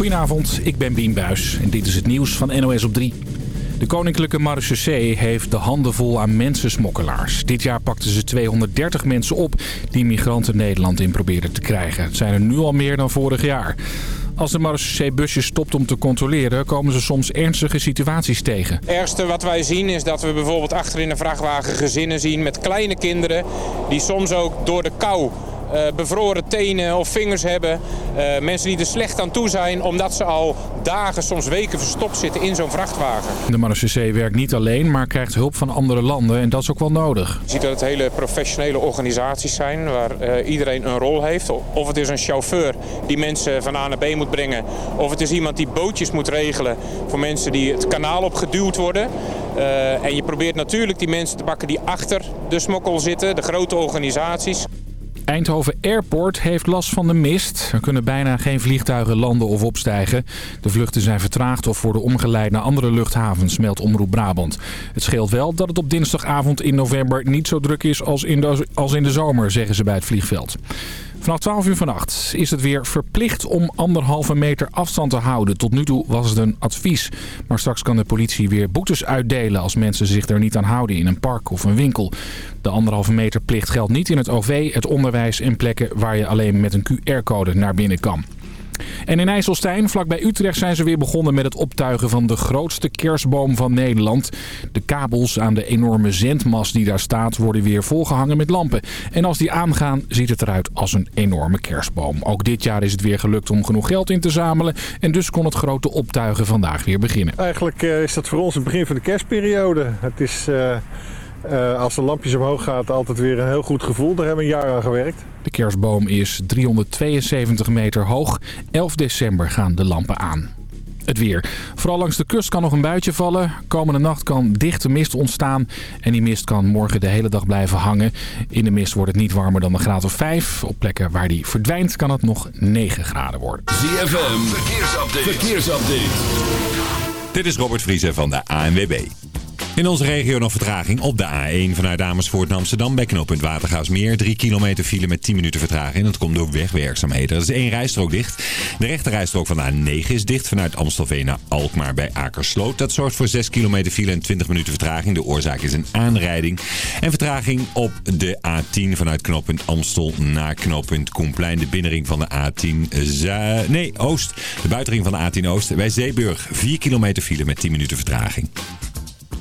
Goedenavond, ik ben Bien Buis en dit is het nieuws van NOS op 3. De Koninklijke Marechaussee heeft de handen vol aan mensensmokkelaars. Dit jaar pakten ze 230 mensen op die migranten Nederland in probeerden te krijgen. Het zijn er nu al meer dan vorig jaar. Als de marechaussee busjes stopt om te controleren, komen ze soms ernstige situaties tegen. Het ergste wat wij zien is dat we bijvoorbeeld achter in de vrachtwagen gezinnen zien met kleine kinderen... die soms ook door de kou bevroren tenen of vingers hebben. Uh, mensen die er slecht aan toe zijn omdat ze al dagen, soms weken verstopt zitten in zo'n vrachtwagen. De marechaussee werkt niet alleen, maar krijgt hulp van andere landen en dat is ook wel nodig. Je ziet dat het hele professionele organisaties zijn waar uh, iedereen een rol heeft. Of het is een chauffeur die mensen van A naar B moet brengen. Of het is iemand die bootjes moet regelen voor mensen die het kanaal opgeduwd worden. en je probeert natuurlijk die mensen te pakken die achter de smokkel zitten, de grote organisaties. Eindhoven Airport heeft last van de mist. Er kunnen bijna geen vliegtuigen landen of opstijgen. De vluchten zijn vertraagd of worden omgeleid naar andere luchthavens, meldt Omroep Brabant. Het scheelt wel dat het op dinsdagavond in november niet zo druk is als in de, als in de zomer, zeggen ze bij het vliegveld. Vanaf 12 uur vannacht is het weer verplicht om anderhalve meter afstand te houden. Tot nu toe was het een advies. Maar straks kan de politie weer boetes uitdelen als mensen zich er niet aan houden in een park of een winkel. De anderhalve meter plicht geldt niet in het OV, het onderwijs en plekken waar je alleen met een QR-code naar binnen kan. En in IJsselstein, vlakbij Utrecht, zijn ze weer begonnen met het optuigen van de grootste kerstboom van Nederland. De kabels aan de enorme zendmast die daar staat worden weer volgehangen met lampen. En als die aangaan ziet het eruit als een enorme kerstboom. Ook dit jaar is het weer gelukt om genoeg geld in te zamelen. En dus kon het grote optuigen vandaag weer beginnen. Eigenlijk eh, is dat voor ons het begin van de kerstperiode. Het is... Uh... Uh, als de lampjes omhoog gaat, altijd weer een heel goed gevoel. Daar hebben we een jaar aan gewerkt. De kerstboom is 372 meter hoog. 11 december gaan de lampen aan. Het weer. Vooral langs de kust kan nog een buitje vallen. Komende nacht kan dichte mist ontstaan. En die mist kan morgen de hele dag blijven hangen. In de mist wordt het niet warmer dan een graad of 5. Op plekken waar die verdwijnt kan het nog 9 graden worden. ZFM, verkeersupdate. verkeersupdate. Dit is Robert Vriezer van de ANWB. In onze regio nog vertraging op de A1 vanuit Amersfoort naar Amsterdam bij knooppunt Watergaasmeer. 3 kilometer file met 10 minuten vertraging. Dat komt door wegwerkzaamheden. Er is één rijstrook dicht. De rechte rijstrook van de A9 is dicht vanuit Amstelveen naar Alkmaar bij Akersloot. Dat zorgt voor 6 kilometer file en 20 minuten vertraging. De oorzaak is een aanrijding. En vertraging op de A10 vanuit knooppunt Amstel naar knooppunt Koenplein. De binnenring van de A10 Zuid... Nee, Oost. De buitenring van de A10 Oost bij Zeeburg. 4 kilometer file met 10 minuten vertraging.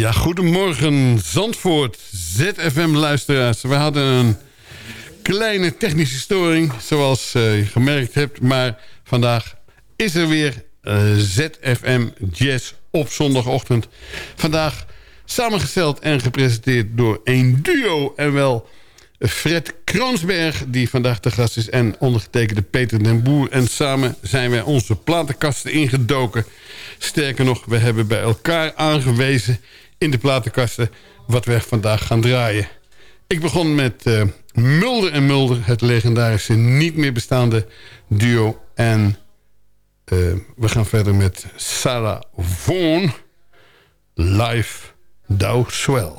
Ja, goedemorgen Zandvoort, ZFM-luisteraars. We hadden een kleine technische storing, zoals uh, je gemerkt hebt. Maar vandaag is er weer eh, ZFM Jazz op zondagochtend. Vandaag samengesteld en gepresenteerd door een duo en wel... Fred Kroonsberg, die vandaag de gast is... en ondergetekende Peter den Boer. En samen zijn wij onze platenkasten ingedoken. Sterker nog, we hebben bij elkaar aangewezen in de platenkasten... wat we vandaag gaan draaien. Ik begon met uh, Mulder en Mulder, het legendarische niet meer bestaande duo. En uh, we gaan verder met Sarah Vaughan, live Dow Swell.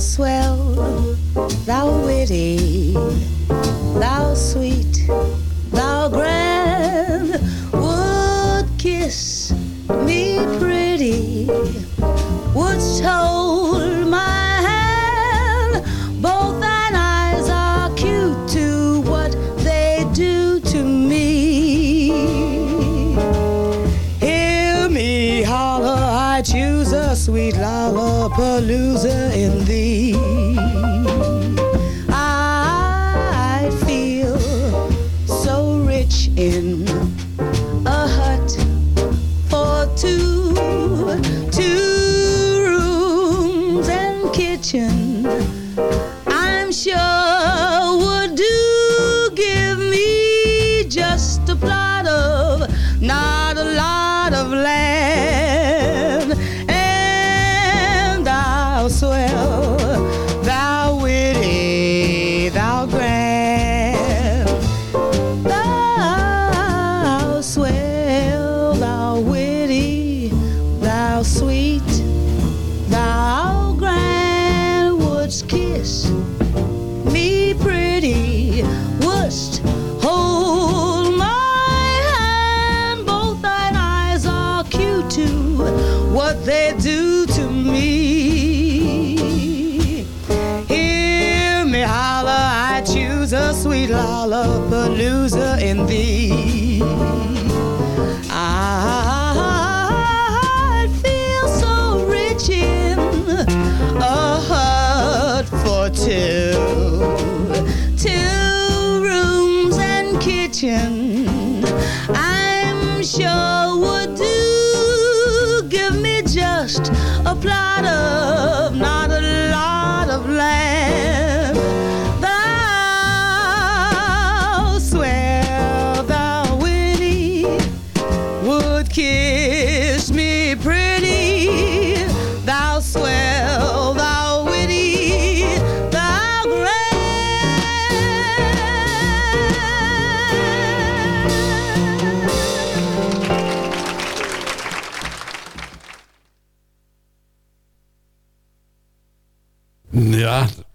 Swell, thou witty, thou sweet, thou grand, would kiss me pretty, wouldst hold my hand. Both thine eyes are cute to what they do to me. Hear me holler, I choose a sweet lollapalooza in two, two rooms and kitchen.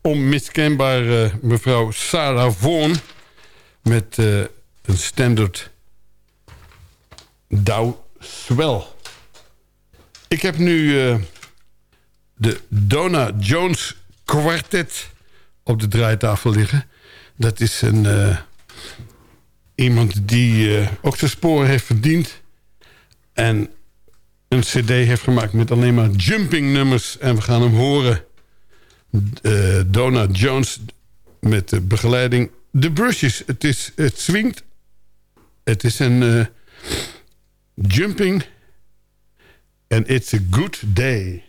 Onmiskenbaar eh, mevrouw Sarah Vaughan... met eh, een standard Dow Swell. Ik heb nu eh, de Donna Jones Quartet op de draaitafel liggen. Dat is een, iemand die ook zijn sporen heeft verdiend... en een cd heeft gemaakt met alleen maar jumping nummers. En we gaan hem horen... Eh, Donna Jones met de begeleiding. De brushes, het, is, het swingt. Het is een eh, jumping. And it's a good day.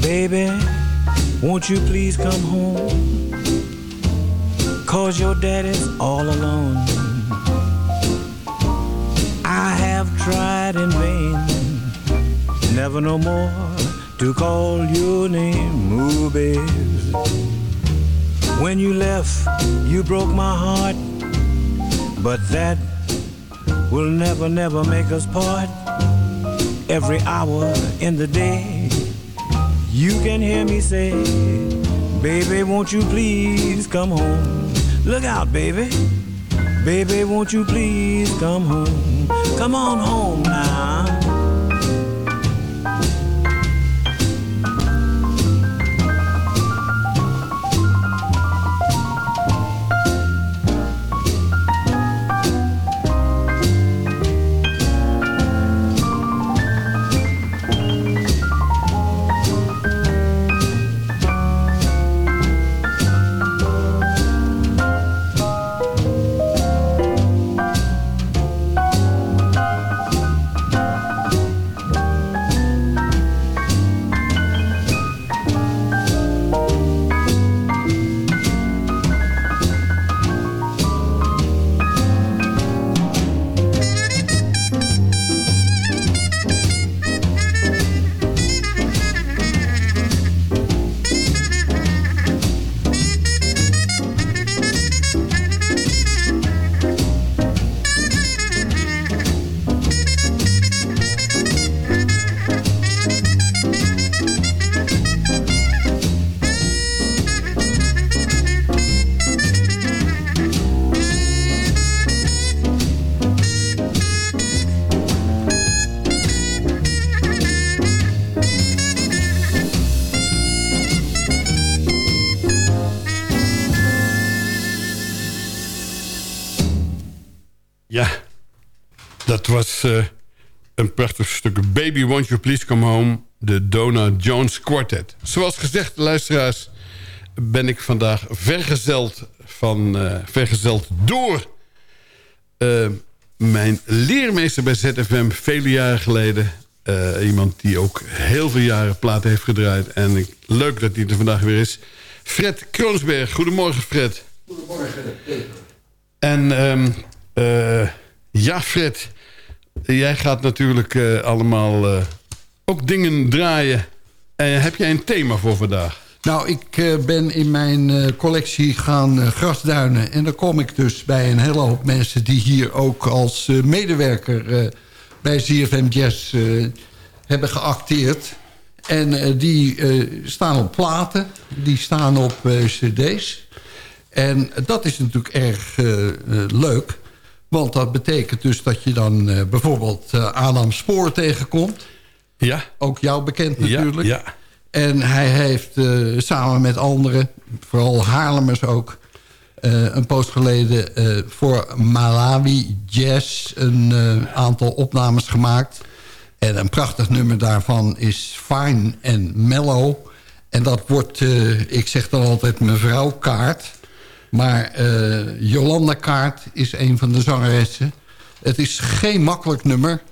Baby, won't you please come home? Cause your daddy's all alone. I have tried in vain, never no more to call your name, ooh. When you left, you broke my heart, but that will never, never make us part. every hour in the day. You can hear me say, Baby, won't you please come home? Look out, baby. Baby, won't you please come home? Come on home now. Won't You Please Come Home... de Donna Jones Quartet. Zoals gezegd, luisteraars, ben ik vandaag vergezeld, van, uh, vergezeld door... Uh, mijn leermeester bij ZFM vele jaren geleden. iemand die ook heel veel jaren platen heeft gedraaid. En ik, leuk dat hij er vandaag weer is. Fred Kroonsberg. Goedemorgen, Fred. Goedemorgen. En um, ja, Fred. Jij gaat natuurlijk uh, allemaal uh, ook dingen draaien. heb jij een thema voor vandaag? Nou, ik ben in mijn collectie gaan grasduinen. En dan kom ik dus bij een hele hoop mensen... die hier ook als medewerker bij ZFM Jazz hebben geacteerd. En die staan op platen. Die staan op cd's. En dat is natuurlijk erg leuk... Want dat betekent dus dat je dan bijvoorbeeld Adam Spoor tegenkomt. Ja. Ook jou bekend natuurlijk. Ja, ja. En hij heeft uh, samen met anderen, vooral Haarlemers ook... een post geleden voor Malawi Jazz een aantal opnames gemaakt. En een prachtig nummer daarvan is Fine and Mellow. En dat wordt, ik zeg dan altijd mevrouw Kaart... Maar Jolanda Kaart is een van de zangeressen. Het is geen makkelijk nummer.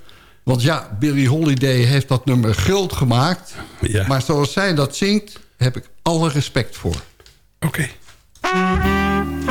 Want ja, Billie Holiday heeft dat nummer groot gemaakt. Ja. Maar zoals zij dat zingt, heb ik alle respect voor. Oké. Okay.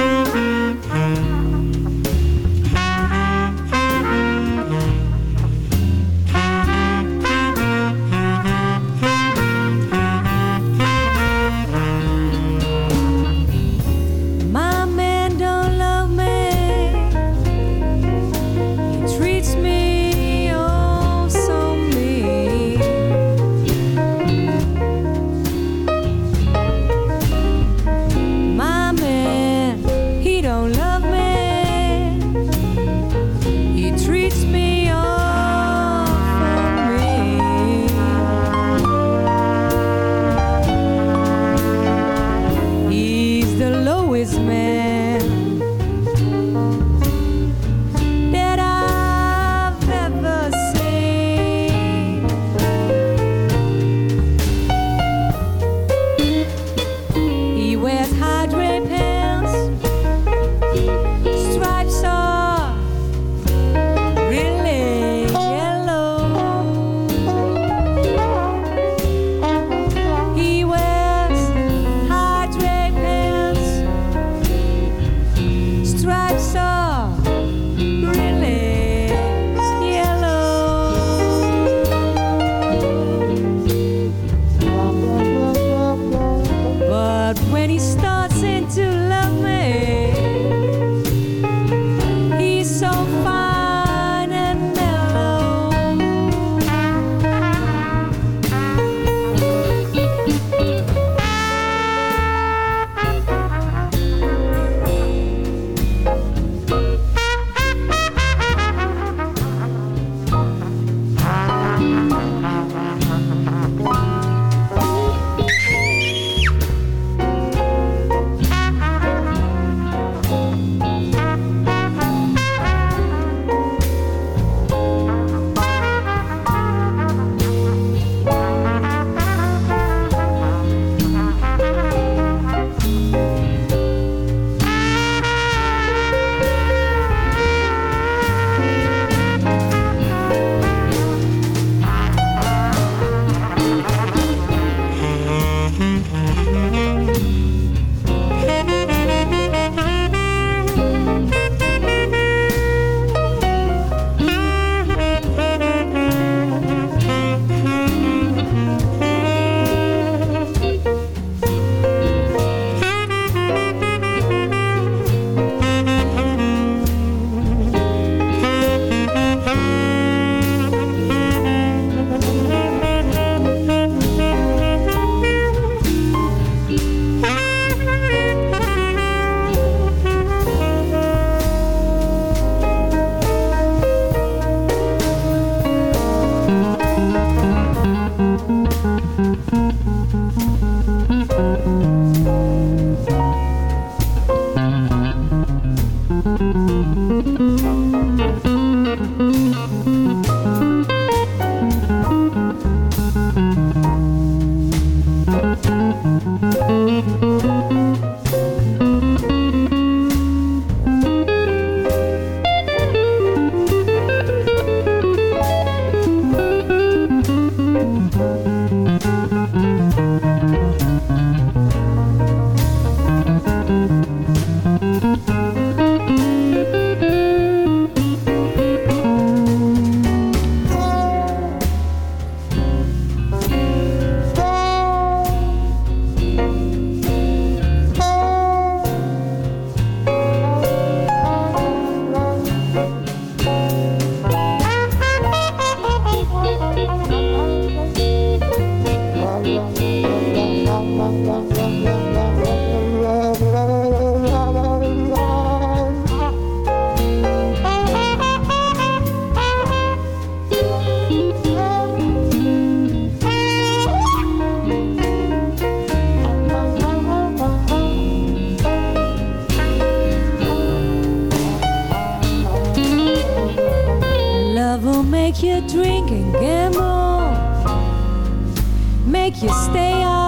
Make you stay up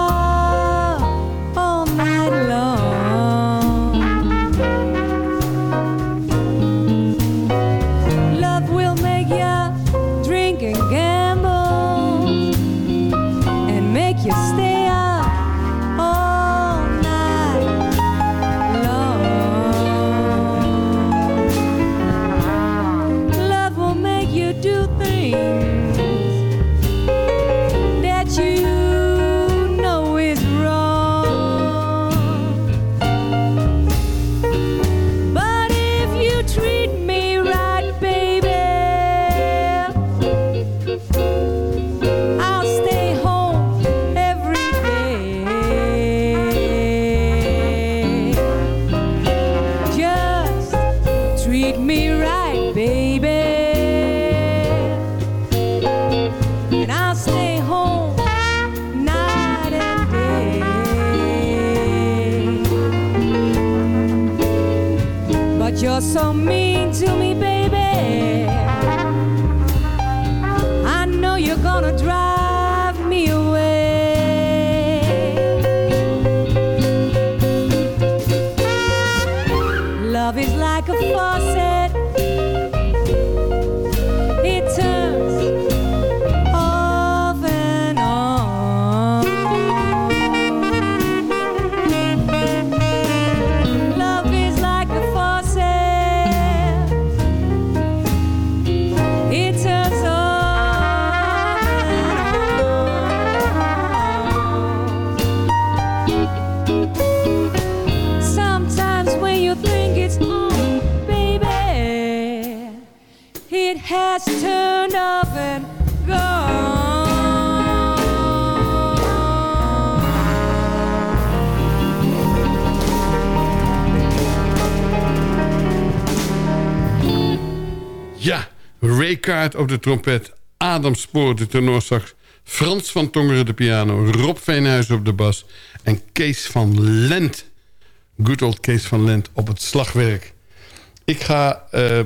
has turned off and gone. Ja, Ray Kaart op de trompet, Adam Spoor de tenorsax... Frans van Tongeren de piano, Rob Veenhuis op de bas... en Kees van Lent, good old Kees van Lent, op het slagwerk. Ik ga eh,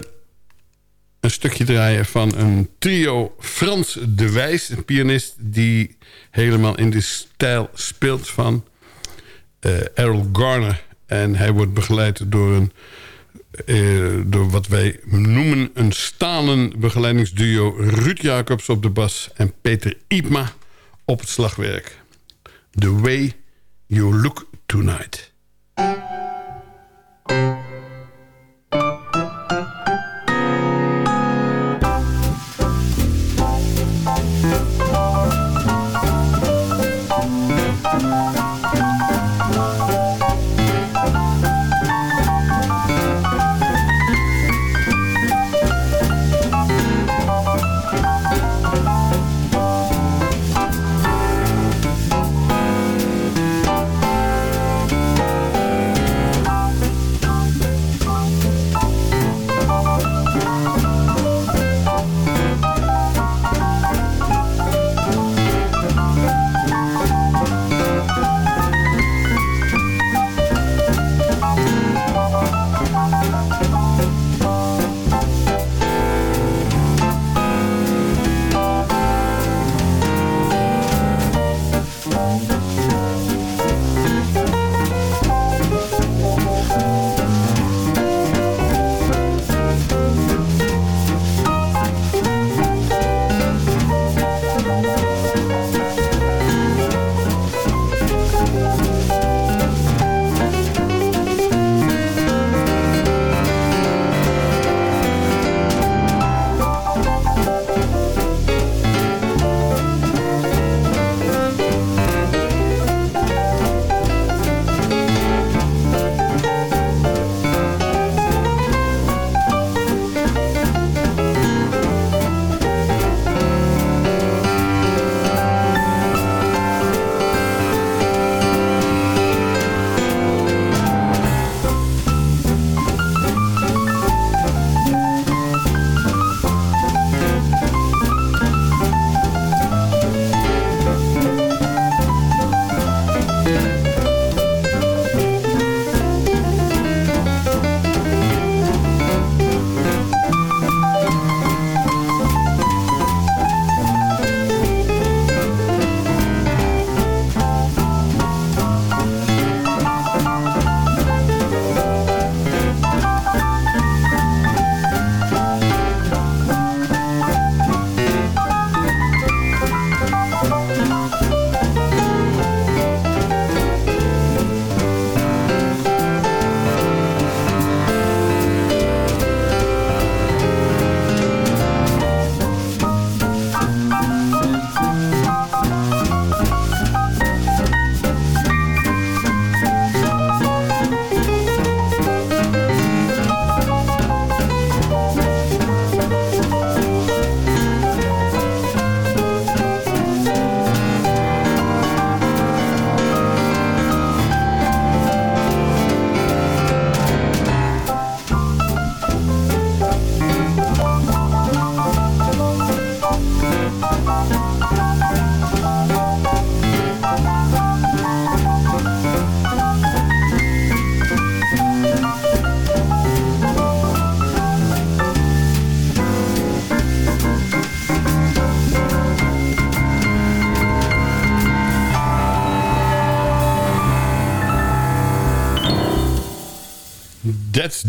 een stukje draaien van een trio Frans de Wijs... een pianist die helemaal in de stijl speelt van eh Errol Garner. En hij wordt begeleid door een eh, door wat wij noemen een stalen begeleidingsduo... Ruud Jacobs op de bas en Peter Iepma op het slagwerk. The Way You Look Tonight.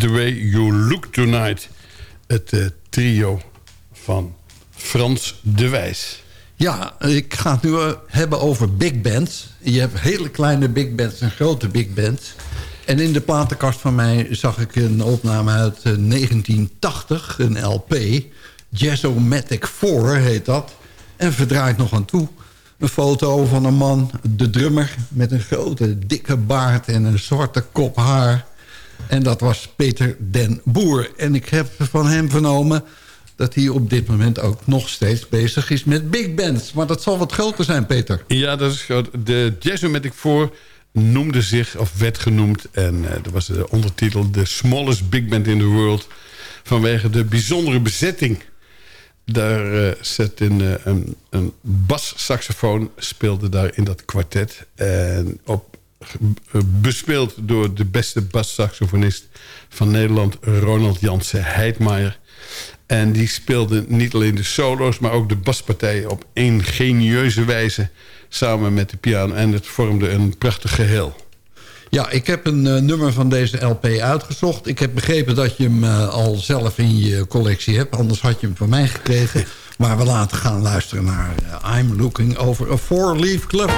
The way you look tonight. Het uh, trio van Frans de Wijs. Ja, ik ga het nu uh, hebben over big bands. Je hebt hele kleine big bands en grote big bands. En in de platenkast van mij zag ik een opname uit uh, 1980, een LP. Jazzomatic 4 heet dat. En verdraait nog aan toe. Een foto van een man, de drummer... met een grote, dikke baard en een zwarte kop haar. En dat was Peter den Boer. En ik heb van hem vernomen dat hij op dit moment ook nog steeds bezig is met big bands. Maar dat zal wat groter zijn, Peter. Ja, dat is groot. De Jazzomatic 4 noemde zich, of werd genoemd... en uh, dat was de ondertitel... The Smallest Big Band in the World... vanwege de bijzondere bezetting daar uh, zat een, uh, een, een bassaxofoon speelde daar in dat kwartet. En op, bespeeld door de beste bassaxofonist van Nederland... Ronald Jansen Heidmaier. En die speelde niet alleen de solo's... maar ook de baspartijen op ingenieuze wijze... samen met de piano. En het vormde een prachtig geheel. Ja, ik heb een uh, nummer van deze LP uitgezocht. Ik heb begrepen dat je hem uh, al zelf in je collectie hebt. Anders had je hem van mij gekregen. Maar we laten gaan luisteren naar uh, I'm Looking Over a Four-Leaf Club.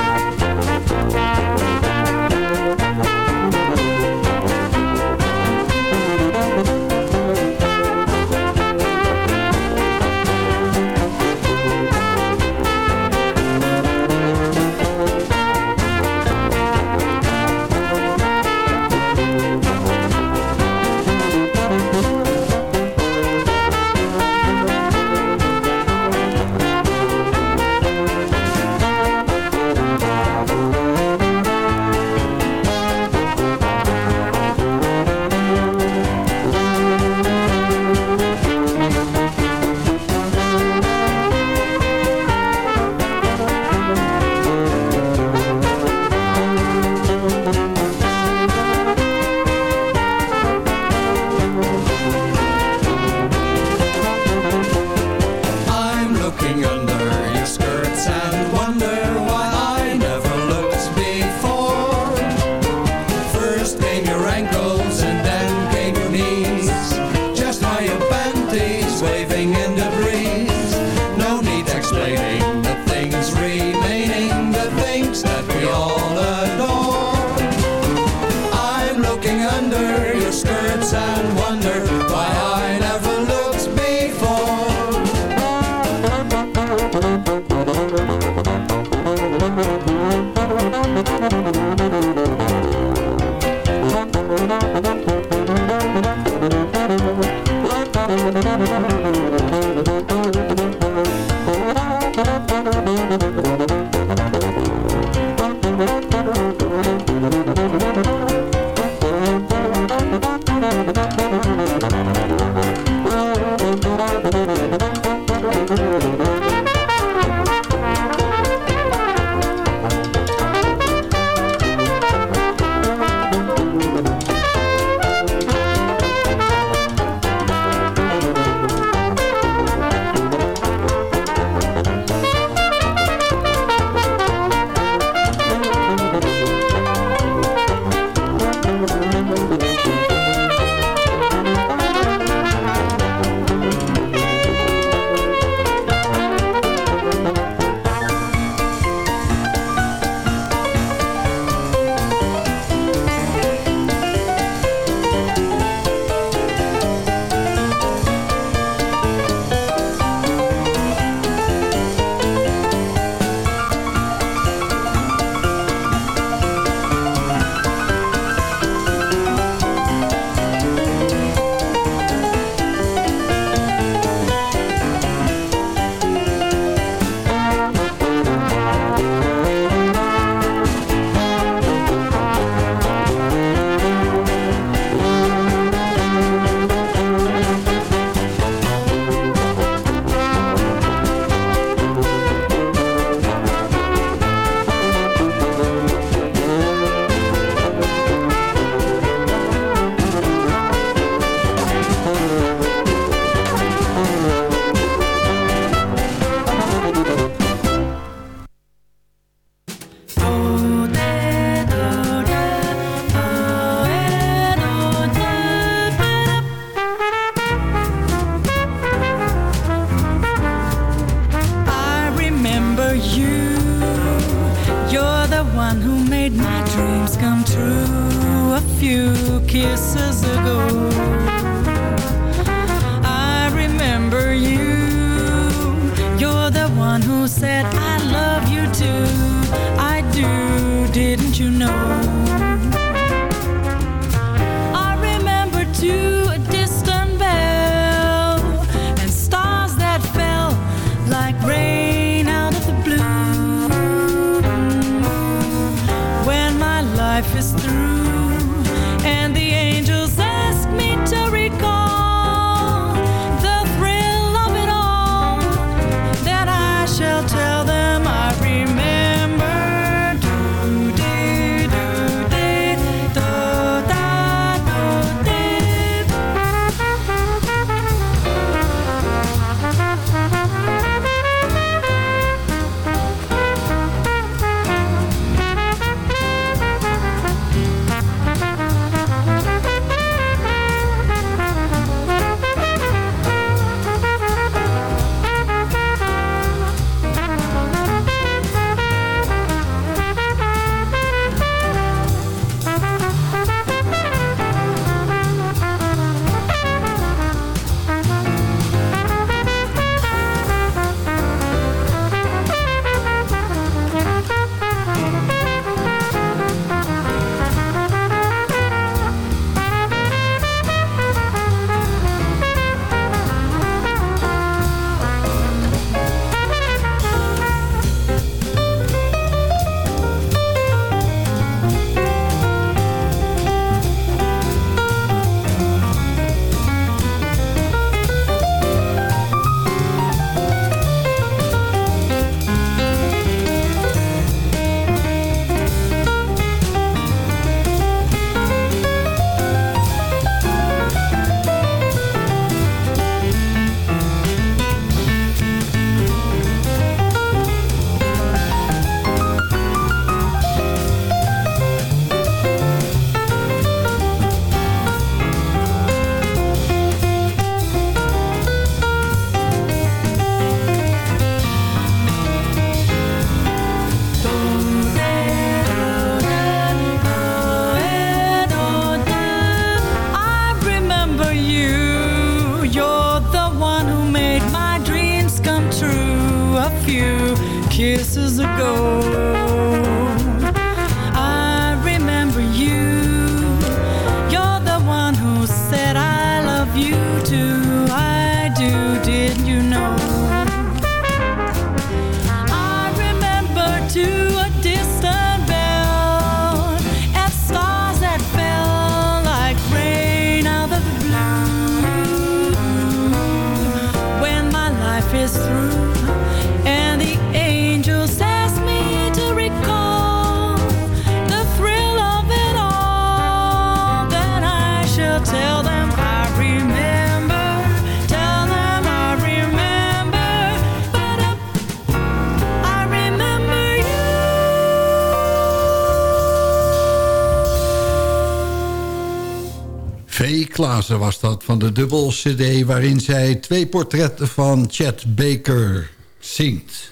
V. Klaassen was dat van de dubbel cd... waarin zij twee portretten van Chet Baker zingt.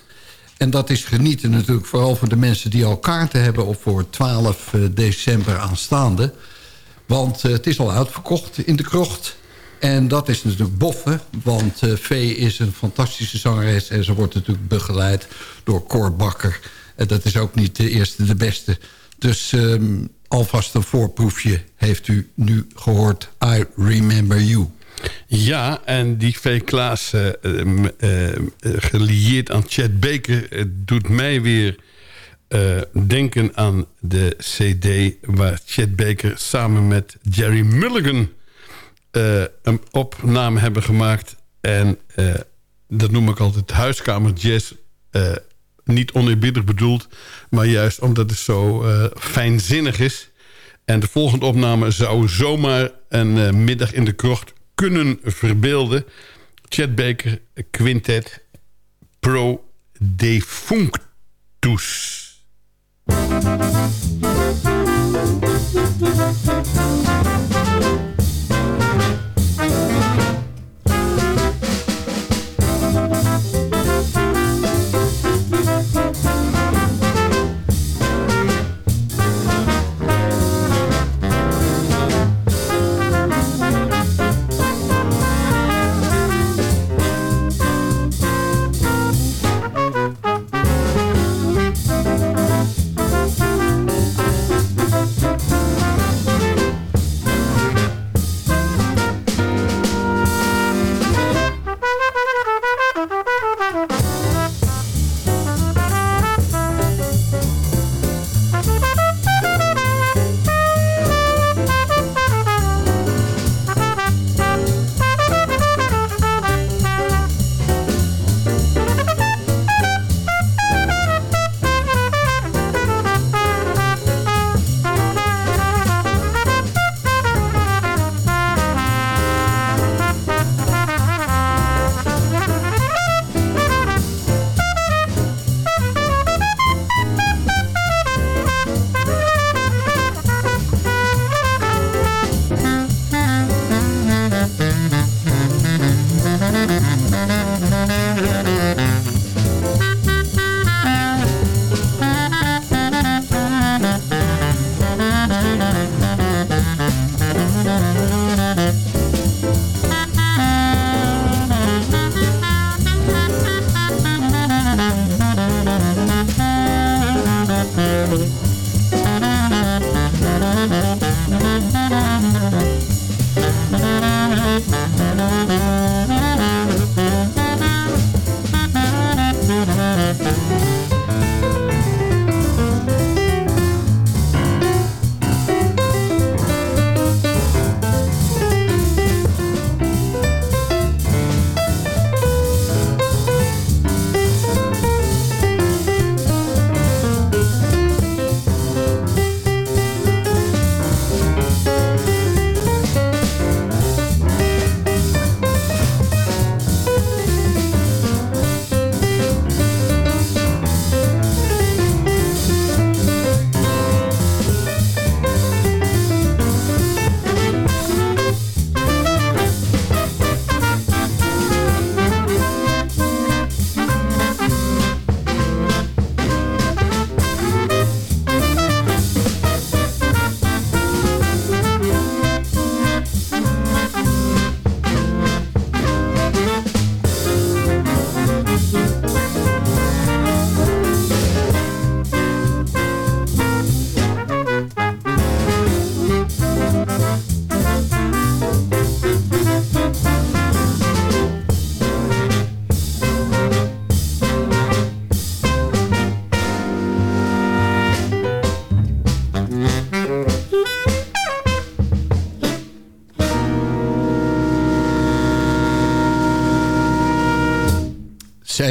En dat is genieten natuurlijk vooral voor de mensen die al kaarten hebben... op voor 12 december aanstaande. Want eh, het is al uitverkocht in de krocht. En dat is natuurlijk boffen, want eh, Vee is een fantastische zangeres... en ze wordt natuurlijk begeleid door Cor Bakker. En dat is ook niet de eerste, de beste. Dus ehm, alvast een voorproefje heeft u nu gehoord. I Remember You. Ja, en die V. Klaas, eh, eh, eh, gelieerd aan Chad Baker... doet mij weer denken aan de cd... waar Chad Baker samen met Jerry Mulligan... een opname hebben gemaakt. En dat noem ik altijd huiskamer jazz... niet oneerbiedig bedoeld, maar juist omdat het zo eh, fijnzinnig is. En de volgende opname zou zomaar een eh, middag in de krocht kunnen verbeelden. Chet Baker Quintet Pro Defunctus.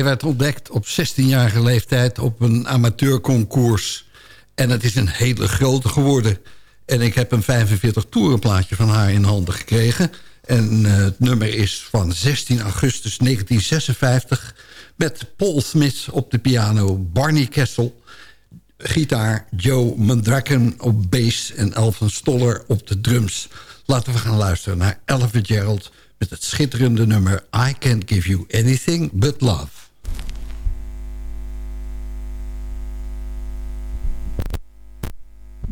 Zij werd ontdekt op 16-jarige leeftijd op een amateurconcours. En het is een hele grote geworden. En ik heb een 45 toerenplaatje van haar in handen gekregen. En eh, het nummer is van 16 augustus 1956... met Paul Smith op de piano, Barney Kessel... gitaar, Joe Mandraken op bass en Alvin Stoller op de drums. Laten we gaan luisteren naar Ella Gerald met het schitterende nummer... I Can't Give You Anything But Love.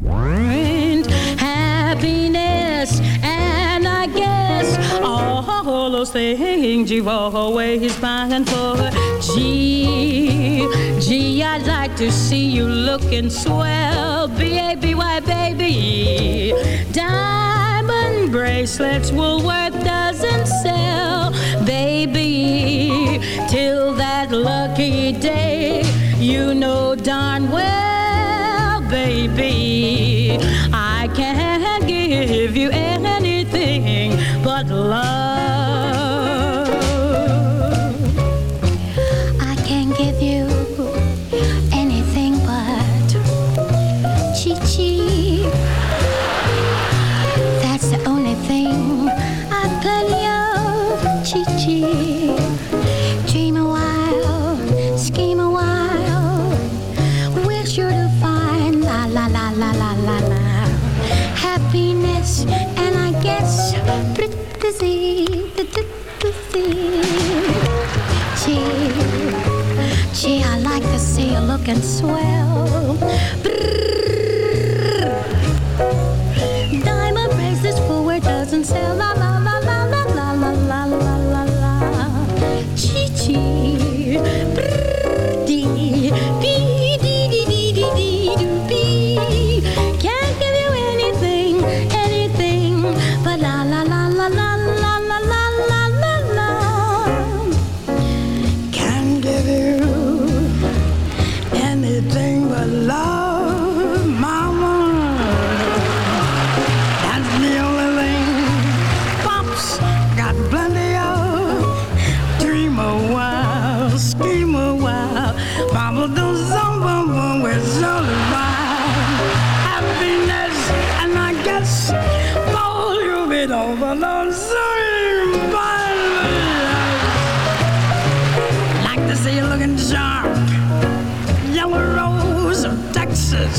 And happiness and I guess all those things you've always been for. Gee gee I'd like to see you looking swell. B-A-B-Y baby. Diamond bracelets Woolworth doesn't sell. Baby till that lucky day you know darn well baby can swear.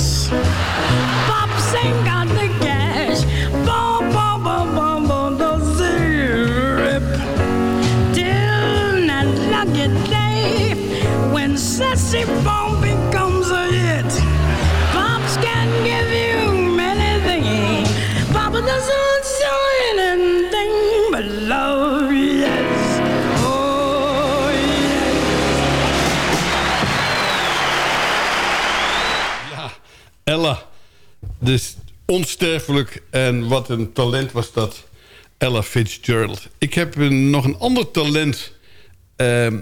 Bob Sing on the onsterfelijk. En wat een talent was dat. Ella Fitzgerald. Ik heb eh, nog een ander talent. Ehm,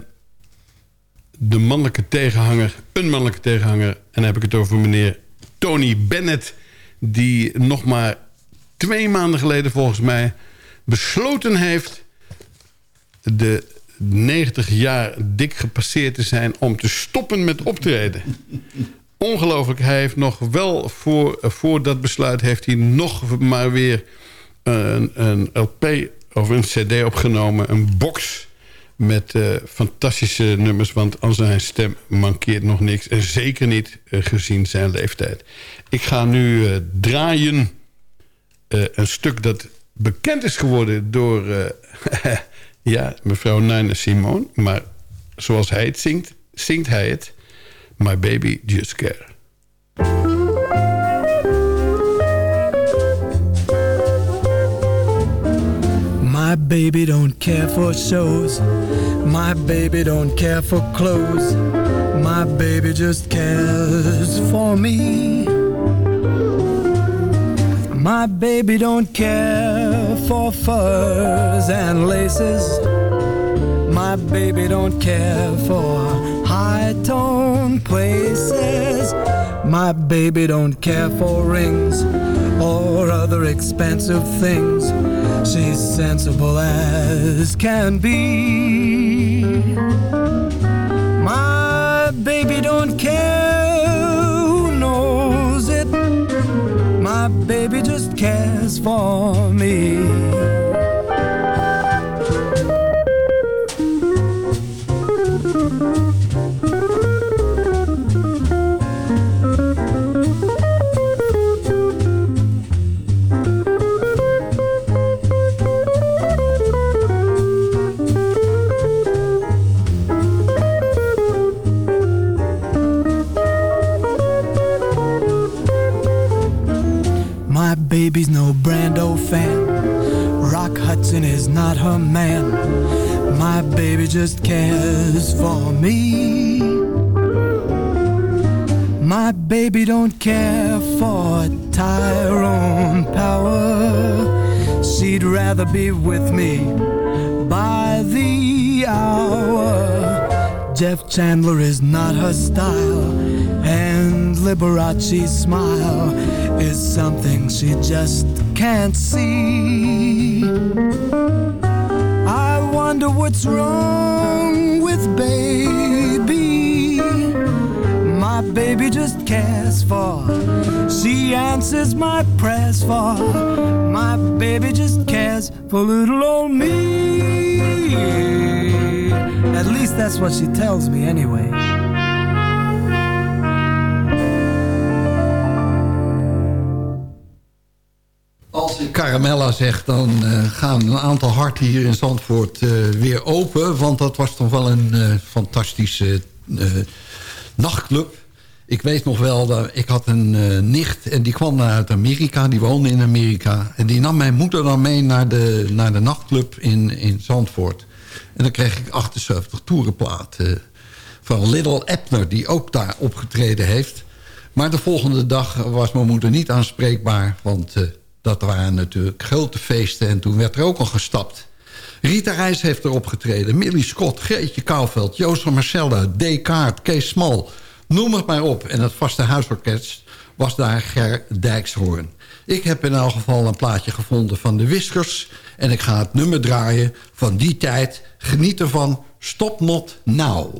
de mannelijke tegenhanger. Een mannelijke tegenhanger. En dan heb ik het over meneer Tony Bennett. Die nog maar twee maanden geleden volgens mij besloten heeft... de 90 jaar dik gepasseerd te zijn om te stoppen met optreden. Ongelooflijk. Hij heeft nog wel voor, voor dat besluit... heeft hij nog maar weer een, een LP of een cd opgenomen. Een box met eh, fantastische nummers. Want aan zijn stem mankeert nog niks. En zeker niet eh, gezien zijn leeftijd. Ik ga nu eh, draaien een stuk dat bekend is geworden door... ja, mevrouw Nina Simone. Maar zoals hij het zingt, zingt hij het... My Baby Just Care. My baby don't care for shows. My baby don't care for clothes. My baby just cares for me. My baby don't care for furs and laces. My baby don't care for high tone places. My baby don't care for rings or other expensive things. She's sensible as can be. My baby don't care who knows it. My baby just cares for me. No Brando fan. Rock Hudson is not her man. My baby just cares for me. My baby don't care for Tyrone Power. She'd rather be with me by the hour. Jeff Chandler is not her style, and Liberace's smile is something she just can't see. I wonder what's wrong with baby. My baby just cares for. She answers my prayers for. My baby just cares for little old me. At least that's what she tells me anyway. Caramella zeg, dan eh, gaan een aantal harten hier in Zandvoort eh, weer open. Want dat was toch wel een eh, fantastische nachtclub. Ik weet nog wel, dat ik had een nicht en die kwam uit Amerika. Die woonde in Amerika. En die nam mijn moeder dan mee naar de, naar de nachtclub in, in Zandvoort. En dan kreeg ik 78 toerenplaten van Little Ebner... die ook daar opgetreden heeft. Maar de volgende dag was mijn moeder niet aanspreekbaar... want dat waren natuurlijk grote feesten en toen werd er ook al gestapt. Rita Reis heeft erop getreden. Millie Scott, Greetje Kouwveld, Joost van Marcella, Descartes, Kees Smal. Noem het maar op. En het vaste huisorkest was daar Ger Dijkshoorn. Ik heb in elk geval een plaatje gevonden van de Whiskers. En ik ga het nummer draaien van die tijd. Geniet ervan. Stop not now.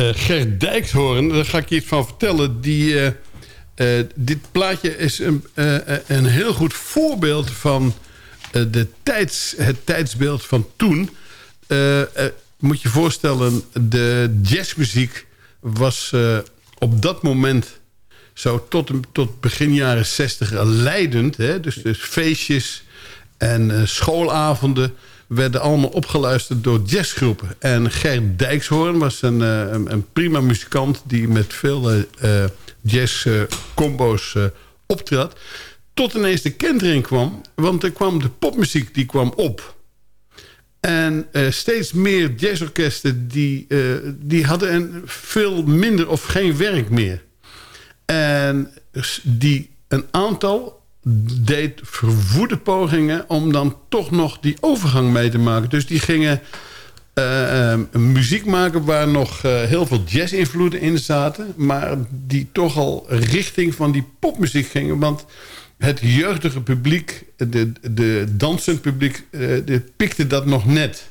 Gert Dijkshoorn, daar ga ik je iets van vertellen. Die, eh, eh, dit plaatje is een, eh, een heel goed voorbeeld van eh, de tijds, het tijdsbeeld van toen. Eh, eh, moet je voorstellen, de jazzmuziek was eh, op dat moment zo tot, tot begin jaren zestig leidend. Hè? Dus, dus feestjes en eh, schoolavonden werden allemaal opgeluisterd door jazzgroepen. En Gert Dijkshoorn was een, eh, een, prima muzikant... die met veel eh, eh, jazz-combo's eh, optrad. Tot ineens de kentering kwam. Want er kwam de popmuziek die kwam op. En steeds meer jazzorkesten die, die hadden een veel minder of geen werk meer. En die, een aantal deed verwoede pogingen om dan toch nog die overgang mee te maken. Dus die gingen eh, eh, muziek maken waar nog eh, heel veel jazz-invloeden in zaten... maar die toch al richting van die popmuziek gingen. Want het jeugdige publiek, de, de dansend publiek, de pikte dat nog net.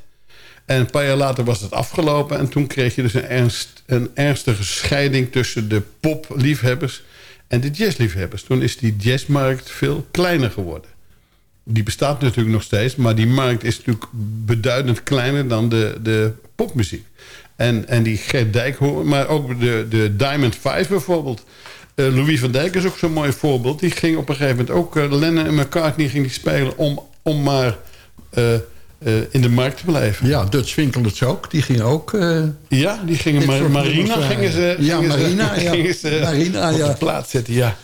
En een paar jaar later was het afgelopen... en toen kreeg je dus een, ernst, een ernstige scheiding tussen de popliefhebbers en de jazzliefhebbers. Toen is die jazzmarkt veel kleiner geworden. Die bestaat natuurlijk nog steeds... maar die markt is natuurlijk beduidend kleiner dan de, de popmuziek. En, en die Gert Dijkhoorn, maar ook de, de Diamond Five bijvoorbeeld... Eh, Louis van Dijk is ook zo'n mooi voorbeeld. Die ging op een gegeven moment ook... eh, Lennon en McCartney ging die spelen om, om maar eh, eh, in de markt te blijven. Ja, Dutch Winkelers ook. Die gingen ook... eh, Ja, die gingen maar, Marina nummers gingen ze, Ja, gingen ze- Marina, ja. gingen ze Marina, op ja. de plaats zetten. Ja.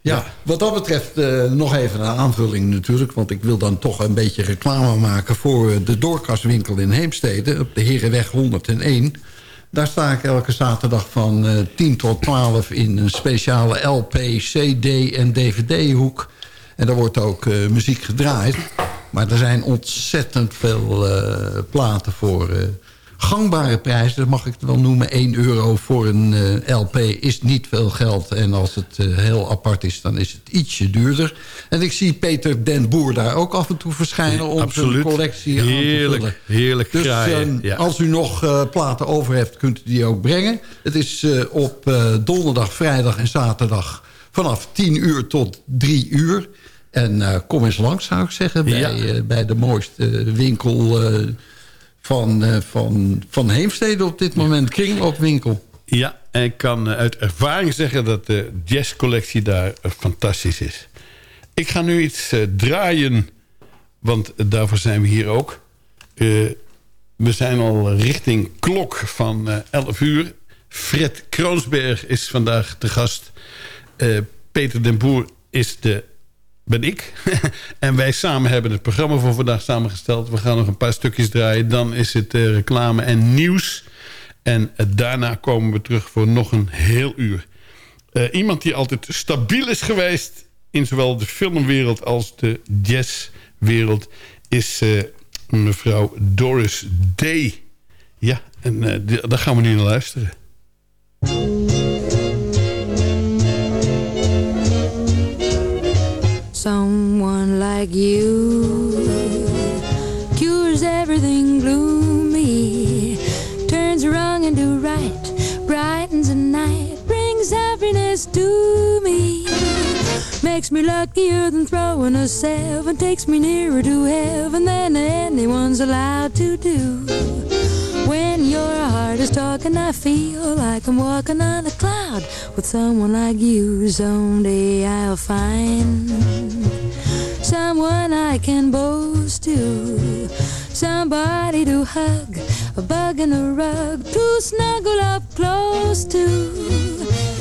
Ja, wat dat betreft eh, nog even een aanvulling natuurlijk. Want ik wil dan toch een beetje reclame maken... voor eh, de doorkaswinkel in Heemstede op de Herenweg 101. Daar sta ik elke zaterdag van eh 10 tot 12 in een speciale LP, CD en DVD-hoek. En daar wordt ook eh, muziek gedraaid. Maar er zijn ontzettend veel eh, platen voor... eh, gangbare prijzen, dat mag ik het wel noemen. 1 euro voor een eh, LP is niet veel geld. En als het heel apart is, dan is het ietsje duurder. En ik zie Peter Den Boer daar ook af en toe verschijnen... om zijn collectie aan te Heerlijk, vullen. heerlijk Dus eh, ja. als u nog platen over hebt, kunt u die ook brengen. Het is op donderdag, vrijdag en zaterdag... vanaf 10 uur tot 3 uur. En eh, kom eens langs, zou ik zeggen, bij, Ja. eh, bij de mooiste winkel... eh, van, eh, van, van Heemstede op dit moment, kringloopwinkel. Ja, en ik kan uit ervaring zeggen dat de jazzcollectie daar fantastisch is. Ik ga nu iets draaien, want daarvoor zijn we hier ook. We zijn al richting klok van eh 11 uur. Fred Kroonsberg is vandaag de gast. Peter den Boer is de, ben ik. en wij samen hebben het programma voor vandaag samengesteld. We gaan nog een paar stukjes draaien. Dan is het eh, reclame en nieuws. En eh, daarna komen we terug voor nog een heel uur. Eh, iemand die altijd stabiel is geweest... in zowel de filmwereld als de jazzwereld... is mevrouw Doris Day. Ja, en daar gaan we nu naar luisteren. Like you cures everything gloomy, turns wrong into right, brightens a night, brings happiness to me. Makes me luckier than throwing a seven, takes me nearer to heaven than anyone's allowed to do. When your heart is talking, I feel like I'm walking on a cloud with someone like you. Someday I'll find someone I can boast to, somebody to hug, a bug in a rug to snuggle up close to.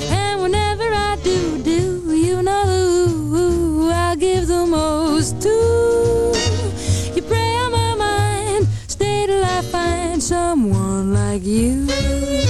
And whenever I do, do, you know who I'll give the most to. Someone like you.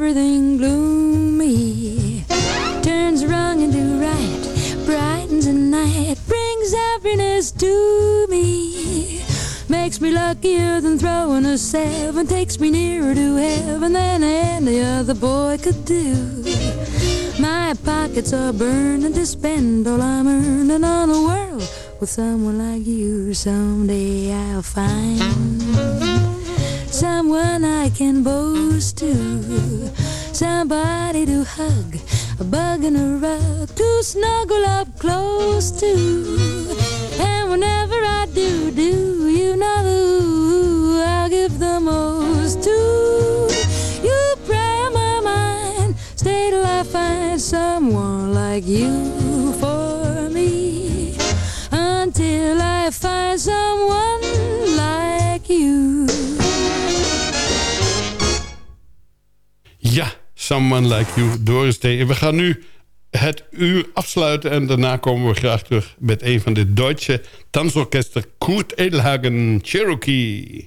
everything gloomy turns wrong into right, brightens the night, brings happiness to me. Makes me luckier than throwing a seven, takes me nearer to heaven than any other boy could do. My pockets are burning to spend all I'm earning on the world with someone like you. Someday I'll find someone I can boast to, somebody to hug, a bug in a rug to snuggle up close to. And whenever I do, do you know who I'll give the most to? You pray my mind, stay till I find someone like you for me. Until I find someone like you. Someone Like You, Doris we gaan nu het uur afsluiten... en daarna komen we graag terug met een van de Duitse dansorkester... Kurt Edelhagen Cherokee.